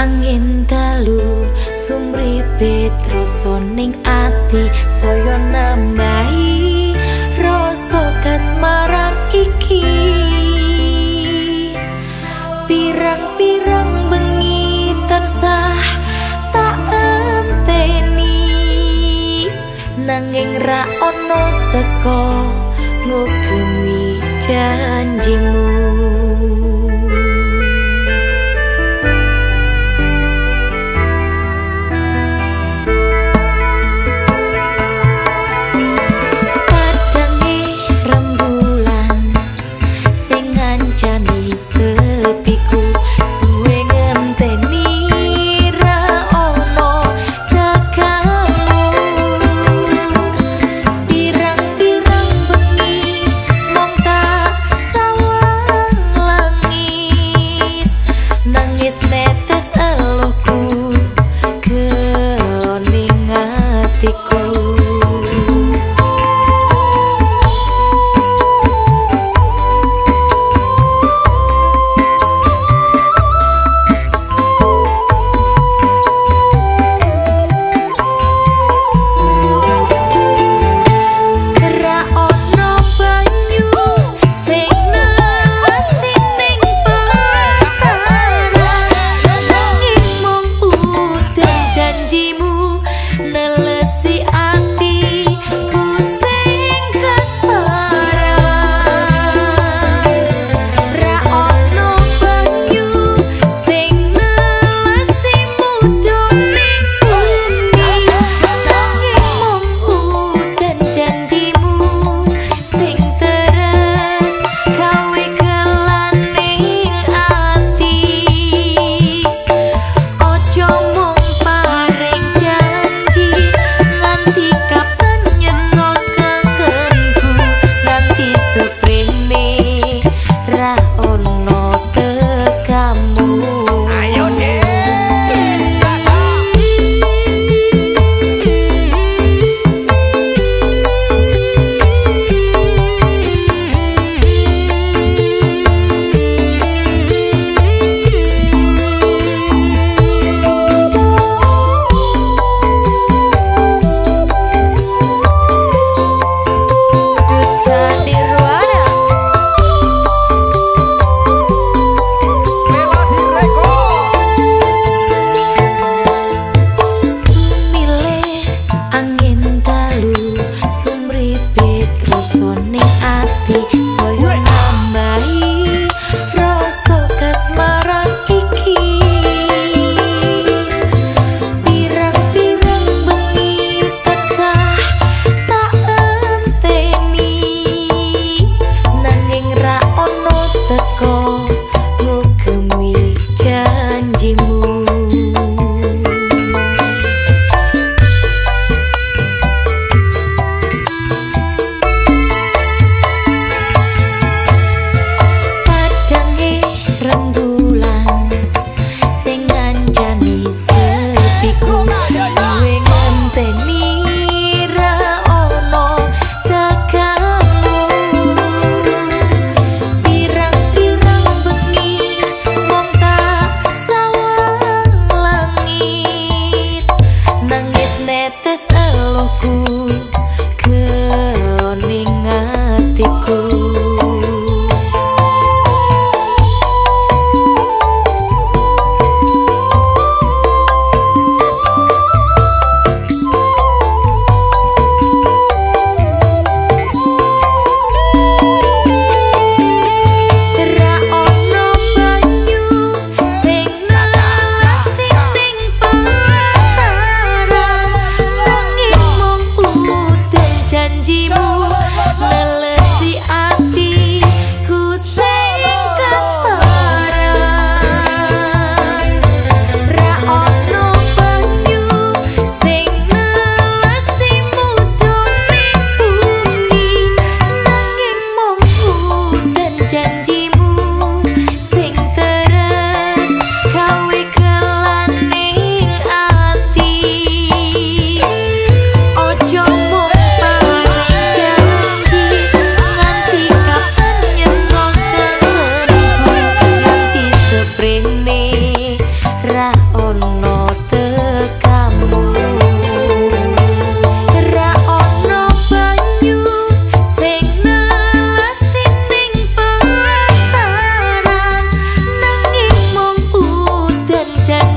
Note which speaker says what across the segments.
Speaker 1: angin telu sumri Petrus soning ati saya nambahi rasa kasmaran iki. Pirang-pirang bengi tersah tak enteni nanging ra ono teko ngugemi janjimu. te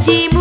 Speaker 1: ji